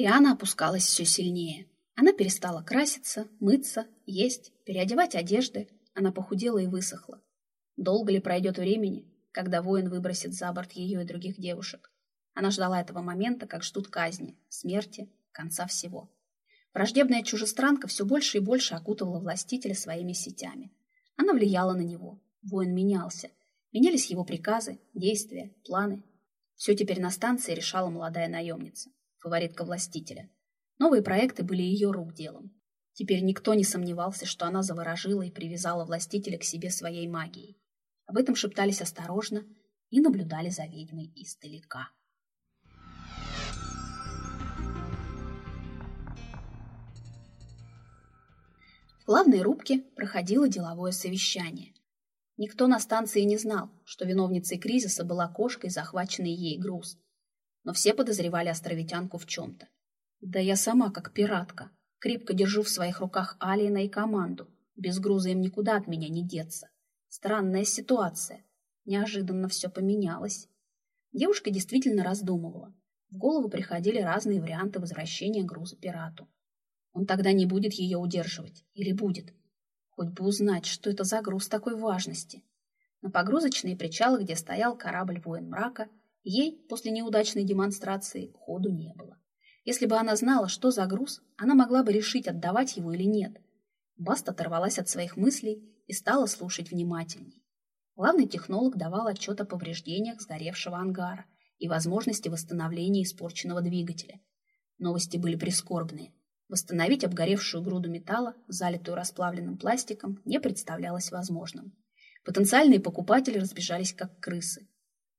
Риана опускалась все сильнее. Она перестала краситься, мыться, есть, переодевать одежды. Она похудела и высохла. Долго ли пройдет времени, когда воин выбросит за борт ее и других девушек? Она ждала этого момента, как ждут казни, смерти, конца всего. Враждебная чужестранка все больше и больше окутывала властителя своими сетями. Она влияла на него. Воин менялся. Менялись его приказы, действия, планы. Все теперь на станции решала молодая наемница, фаворитка властителя. Новые проекты были ее рук делом. Теперь никто не сомневался, что она заворожила и привязала властителя к себе своей магией. Об этом шептались осторожно и наблюдали за ведьмой издалека. главной рубке проходило деловое совещание. Никто на станции не знал, что виновницей кризиса была кошкой, захваченный ей груз. Но все подозревали островитянку в чем-то. Да я сама, как пиратка, крепко держу в своих руках Алиена и команду. Без груза им никуда от меня не деться. Странная ситуация. Неожиданно все поменялось. Девушка действительно раздумывала. В голову приходили разные варианты возвращения груза пирату. Он тогда не будет ее удерживать. Или будет. Хоть бы узнать, что это за груз такой важности. На погрузочные причалы, где стоял корабль «Воин мрака», ей после неудачной демонстрации ходу не было. Если бы она знала, что за груз, она могла бы решить, отдавать его или нет. Баст оторвалась от своих мыслей и стала слушать внимательней. Главный технолог давал отчет о повреждениях сгоревшего ангара и возможности восстановления испорченного двигателя. Новости были прискорбные. Восстановить обгоревшую груду металла, залитую расплавленным пластиком, не представлялось возможным. Потенциальные покупатели разбежались как крысы.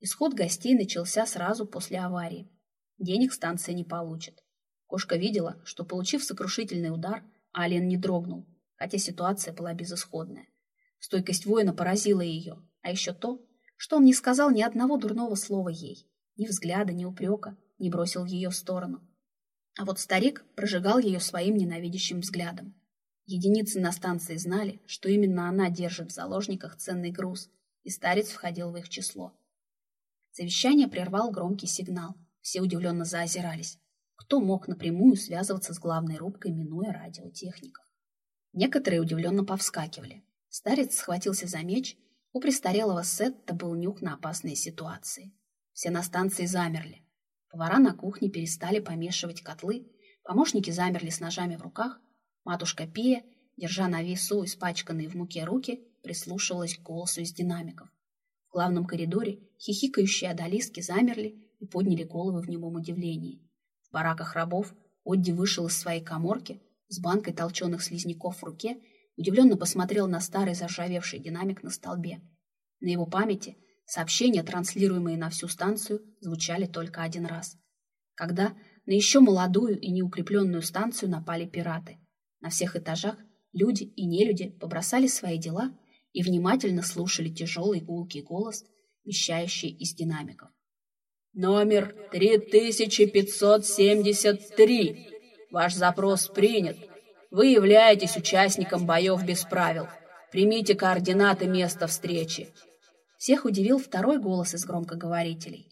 Исход гостей начался сразу после аварии. Денег станция не получит. Кошка видела, что, получив сокрушительный удар, Алien не дрогнул, хотя ситуация была безысходная. Стойкость воина поразила ее, а еще то, что он не сказал ни одного дурного слова ей, ни взгляда, ни упрека, не бросил в ее сторону. А вот старик прожигал ее своим ненавидящим взглядом. Единицы на станции знали, что именно она держит в заложниках ценный груз, и старец входил в их число. Совещание прервал громкий сигнал. Все удивленно заозирались. Кто мог напрямую связываться с главной рубкой, минуя радиотехников? Некоторые удивленно повскакивали. Старец схватился за меч. У престарелого Сетта был нюх на опасные ситуации. Все на станции замерли. Повара на кухне перестали помешивать котлы, помощники замерли с ножами в руках, матушка Пия, держа на весу испачканные в муке руки, прислушивалась к голосу из динамиков. В главном коридоре хихикающие одолиски замерли и подняли головы в немом удивлении. В бараках рабов Одди вышел из своей коморки с банкой толченых слизняков в руке, удивленно посмотрел на старый заржавевший динамик на столбе. На его памяти – Сообщения, транслируемые на всю станцию, звучали только один раз. Когда на еще молодую и неукрепленную станцию напали пираты. На всех этажах люди и нелюди побросали свои дела и внимательно слушали тяжелый гулкий голос, вещающий из динамиков. «Номер 3573. Ваш запрос принят. Вы являетесь участником боев без правил. Примите координаты места встречи. Всех удивил второй голос из громкоговорителей.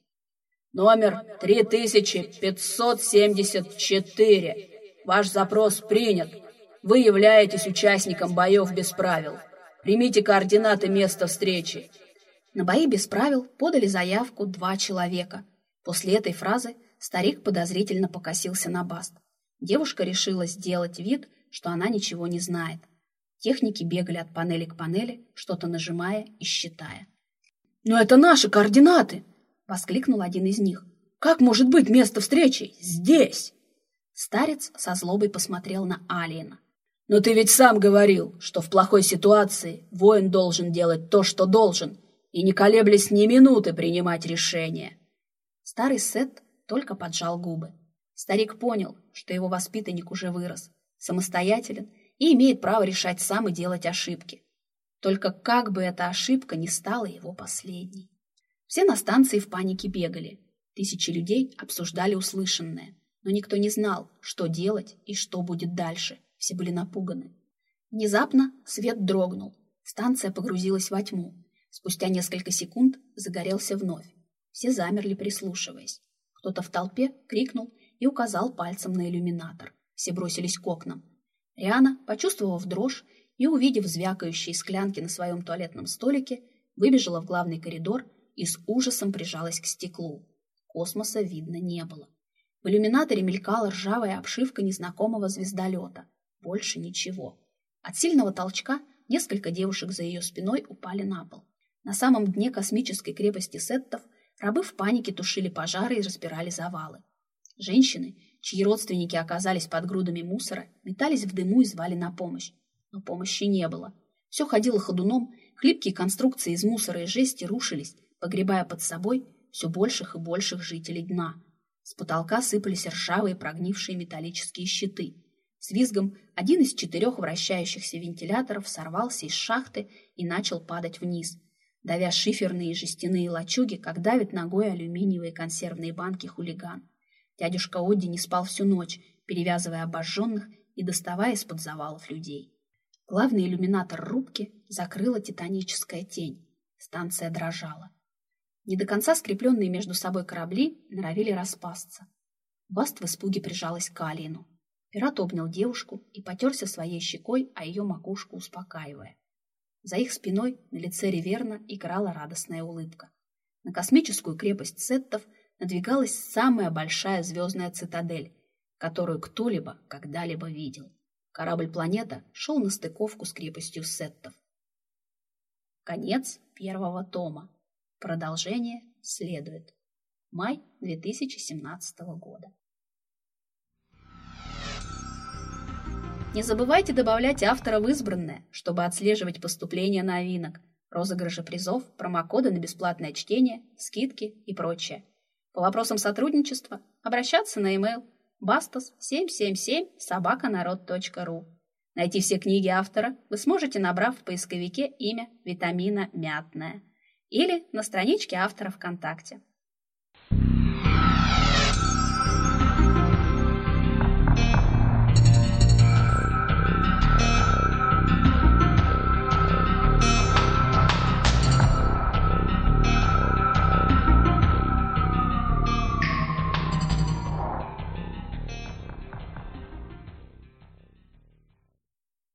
«Номер 3574. Ваш запрос принят. Вы являетесь участником боев без правил. Примите координаты места встречи». На бои без правил подали заявку два человека. После этой фразы старик подозрительно покосился на Баст. Девушка решила сделать вид, что она ничего не знает. Техники бегали от панели к панели, что-то нажимая и считая. «Но это наши координаты!» — воскликнул один из них. «Как может быть место встречи здесь?» Старец со злобой посмотрел на Алиена. «Но ты ведь сам говорил, что в плохой ситуации воин должен делать то, что должен, и не колеблясь ни минуты принимать решение». Старый Сет только поджал губы. Старик понял, что его воспитанник уже вырос, самостоятелен и имеет право решать сам и делать ошибки. Только как бы эта ошибка не стала его последней. Все на станции в панике бегали. Тысячи людей обсуждали услышанное, но никто не знал, что делать и что будет дальше. Все были напуганы. Внезапно свет дрогнул. Станция погрузилась во тьму. Спустя несколько секунд загорелся вновь. Все замерли, прислушиваясь. Кто-то в толпе крикнул и указал пальцем на иллюминатор. Все бросились к окнам. Риана, почувствовав дрожь и увидев звякающие склянки на своем туалетном столике, выбежала в главный коридор и с ужасом прижалась к стеклу. Космоса видно не было. В иллюминаторе мелькала ржавая обшивка незнакомого звездолета. Больше ничего. От сильного толчка несколько девушек за ее спиной упали на пол. На самом дне космической крепости сеттов рабы в панике тушили пожары и разбирали завалы. Женщины, чьи родственники оказались под грудами мусора, метались в дыму и звали на помощь. Но помощи не было. Все ходило ходуном, хлипкие конструкции из мусора и жести рушились, погребая под собой все больших и больших жителей дна. С потолка сыпались ржавые прогнившие металлические щиты. С визгом один из четырех вращающихся вентиляторов сорвался из шахты и начал падать вниз, давя шиферные и жестяные лачуги, как давит ногой алюминиевые консервные банки хулиган. Дядюшка Одди не спал всю ночь, перевязывая обожженных и доставая из-под завалов людей. Главный иллюминатор рубки закрыла титаническая тень. Станция дрожала. Не до конца скрепленные между собой корабли норовили распасться. Баст в испуге прижалась к Алину. Пират обнял девушку и потерся своей щекой о ее макушку, успокаивая. За их спиной на лице Реверна играла радостная улыбка. На космическую крепость сеттов – надвигалась самая большая звездная цитадель, которую кто-либо когда-либо видел. Корабль-планета шел на стыковку с крепостью сеттов. Конец первого тома. Продолжение следует. Май 2017 года. Не забывайте добавлять автора в избранное, чтобы отслеживать поступление новинок, розыгрыши призов, промокоды на бесплатное чтение, скидки и прочее. По вопросам сотрудничества обращаться на e-mail bastos777 собаканарод.ру. Найти все книги автора вы сможете, набрав в поисковике имя витамина «Мятная» или на страничке автора ВКонтакте.